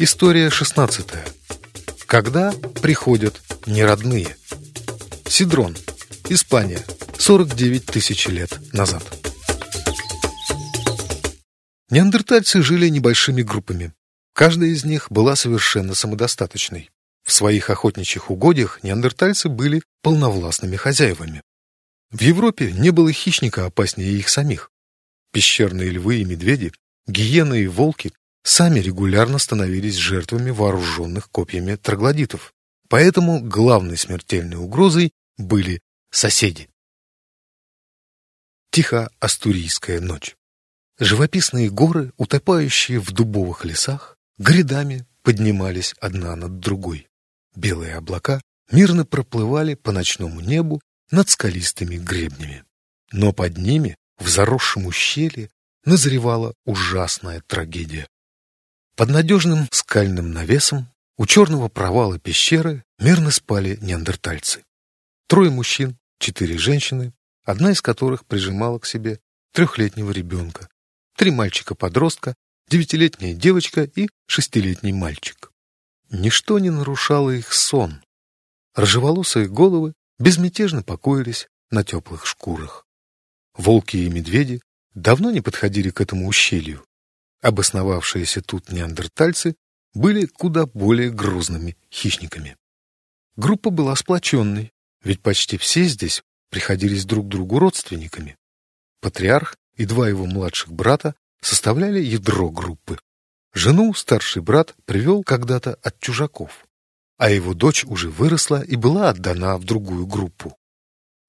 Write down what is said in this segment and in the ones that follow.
История 16. Когда приходят неродные. Сидрон, Испания, 49 тысяч лет назад. Неандертальцы жили небольшими группами. Каждая из них была совершенно самодостаточной. В своих охотничьих угодьях неандертальцы были полновластными хозяевами. В Европе не было хищника опаснее их самих. Пещерные львы и медведи, гиены и волки сами регулярно становились жертвами вооруженных копьями троглодитов. Поэтому главной смертельной угрозой были соседи. Тихо-астурийская ночь. Живописные горы, утопающие в дубовых лесах, грядами поднимались одна над другой. Белые облака мирно проплывали по ночному небу над скалистыми гребнями. Но под ними, в заросшем ущелье, назревала ужасная трагедия. Под надежным скальным навесом у черного провала пещеры мирно спали неандертальцы. Трое мужчин, четыре женщины, одна из которых прижимала к себе трехлетнего ребенка, три мальчика-подростка, девятилетняя девочка и шестилетний мальчик. Ничто не нарушало их сон. Ржеволосые головы безмятежно покоились на теплых шкурах. Волки и медведи давно не подходили к этому ущелью. Обосновавшиеся тут неандертальцы были куда более грозными хищниками. Группа была сплоченной, ведь почти все здесь приходились друг другу родственниками. Патриарх и два его младших брата составляли ядро группы. Жену старший брат привел когда-то от чужаков, а его дочь уже выросла и была отдана в другую группу.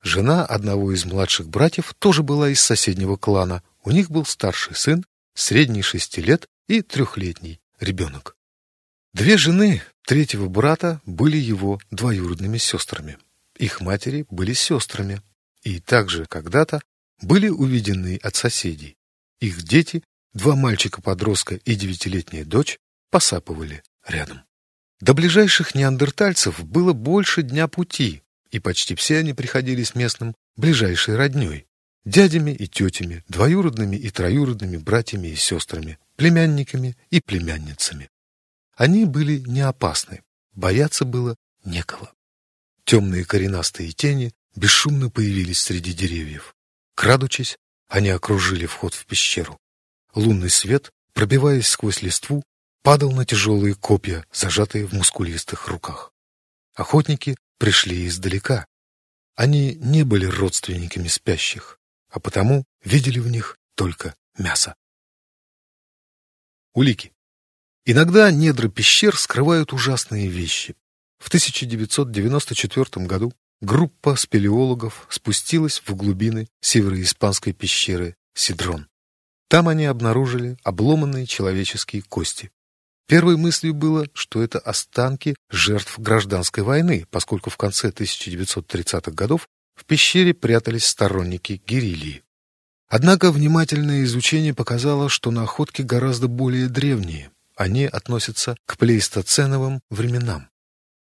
Жена одного из младших братьев тоже была из соседнего клана. У них был старший сын, средний шести лет и трехлетний ребенок. Две жены третьего брата были его двоюродными сестрами. Их матери были сестрами и также когда-то были увидены от соседей. Их дети Два мальчика-подростка и девятилетняя дочь посапывали рядом. До ближайших неандертальцев было больше дня пути, и почти все они приходились местным ближайшей родней, дядями и тетями, двоюродными и троюродными братьями и сестрами, племянниками и племянницами. Они были не опасны, бояться было некого. Темные коренастые тени бесшумно появились среди деревьев. Крадучись, они окружили вход в пещеру. Лунный свет, пробиваясь сквозь листву, падал на тяжелые копья, зажатые в мускулистых руках. Охотники пришли издалека. Они не были родственниками спящих, а потому видели в них только мясо. Улики. Иногда недра пещер скрывают ужасные вещи. В 1994 году группа спелеологов спустилась в глубины североиспанской пещеры Сидрон. Там они обнаружили обломанные человеческие кости. Первой мыслью было, что это останки жертв гражданской войны, поскольку в конце 1930-х годов в пещере прятались сторонники герильи. Однако внимательное изучение показало, что находки гораздо более древние. Они относятся к плейстоценовым временам.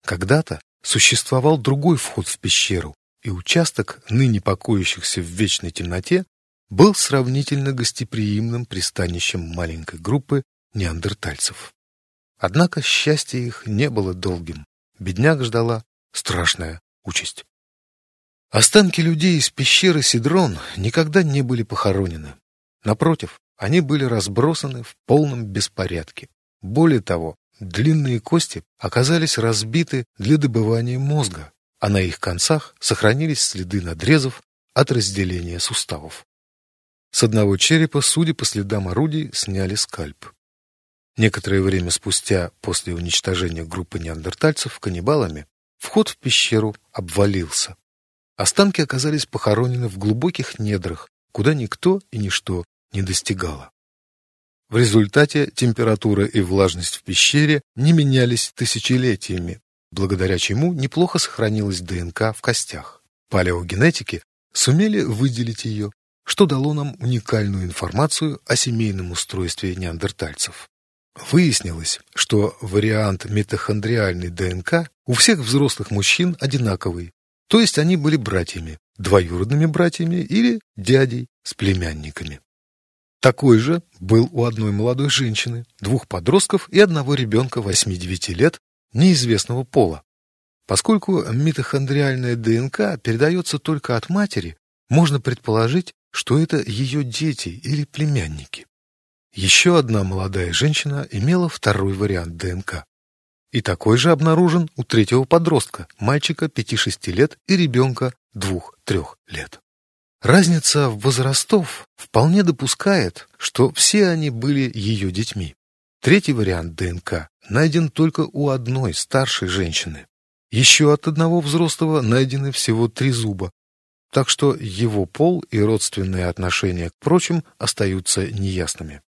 Когда-то существовал другой вход в пещеру, и участок ныне покоящихся в вечной темноте был сравнительно гостеприимным пристанищем маленькой группы неандертальцев. Однако счастье их не было долгим. Бедняк ждала страшная участь. Останки людей из пещеры Сидрон никогда не были похоронены. Напротив, они были разбросаны в полном беспорядке. Более того, длинные кости оказались разбиты для добывания мозга, а на их концах сохранились следы надрезов от разделения суставов. С одного черепа, судя по следам орудий, сняли скальп. Некоторое время спустя, после уничтожения группы неандертальцев каннибалами, вход в пещеру обвалился. Останки оказались похоронены в глубоких недрах, куда никто и ничто не достигало. В результате температура и влажность в пещере не менялись тысячелетиями, благодаря чему неплохо сохранилась ДНК в костях. Палеогенетики сумели выделить ее что дало нам уникальную информацию о семейном устройстве неандертальцев. Выяснилось, что вариант митохондриальной ДНК у всех взрослых мужчин одинаковый, то есть они были братьями, двоюродными братьями или дядей с племянниками. Такой же был у одной молодой женщины, двух подростков и одного ребенка 8-9 лет неизвестного пола. Поскольку митохондриальная ДНК передается только от матери, можно предположить, что это ее дети или племянники. Еще одна молодая женщина имела второй вариант ДНК. И такой же обнаружен у третьего подростка, мальчика 5-6 лет и ребенка 2-3 лет. Разница возрастов вполне допускает, что все они были ее детьми. Третий вариант ДНК найден только у одной старшей женщины. Еще от одного взрослого найдены всего три зуба, так что его пол и родственные отношения к прочим остаются неясными.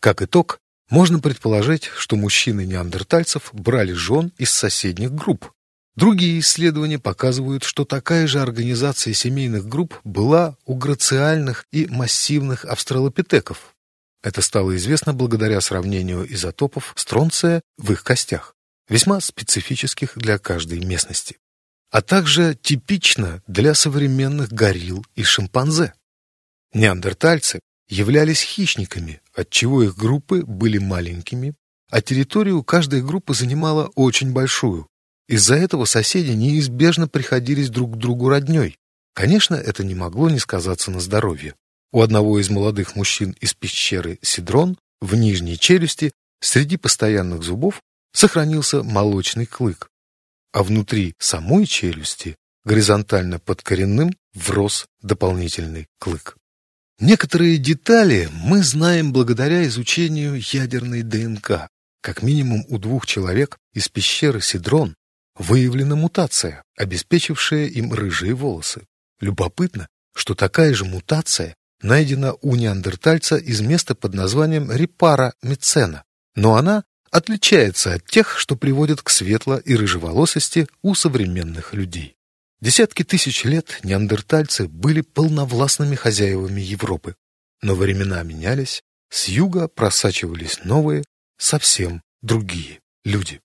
Как итог, можно предположить, что мужчины неандертальцев брали жен из соседних групп. Другие исследования показывают, что такая же организация семейных групп была у грациальных и массивных австралопитеков. Это стало известно благодаря сравнению изотопов стронция в их костях, весьма специфических для каждой местности, а также типично для современных горилл и шимпанзе. Неандертальцы являлись хищниками, отчего их группы были маленькими, а территорию каждой группы занимала очень большую. Из-за этого соседи неизбежно приходились друг к другу родней. Конечно, это не могло не сказаться на здоровье. У одного из молодых мужчин из пещеры Сидрон в нижней челюсти среди постоянных зубов сохранился молочный клык, а внутри самой челюсти горизонтально под коренным врос дополнительный клык. Некоторые детали мы знаем благодаря изучению ядерной ДНК. Как минимум у двух человек из пещеры Сидрон выявлена мутация, обеспечившая им рыжие волосы. Любопытно, что такая же мутация найдена у неандертальца из места под названием Репара Мицена, но она отличается от тех, что приводят к светло- и рыжеволосости у современных людей. Десятки тысяч лет неандертальцы были полновластными хозяевами Европы, но времена менялись, с юга просачивались новые, совсем другие люди.